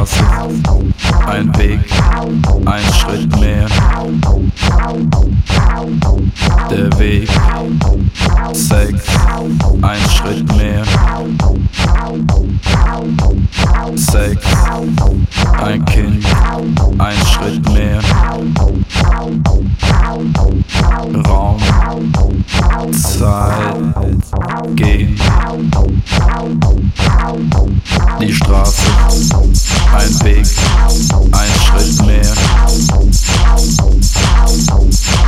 Straße, ein Weg, ein Schritt mehr. Der Weg, Sex, ein Schritt mehr. Sex, ein Kind, ein Schritt mehr. Raum, Zeit, gehen. Die Straße, ein Weg, ein Schritt mehr.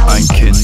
Ein Kind,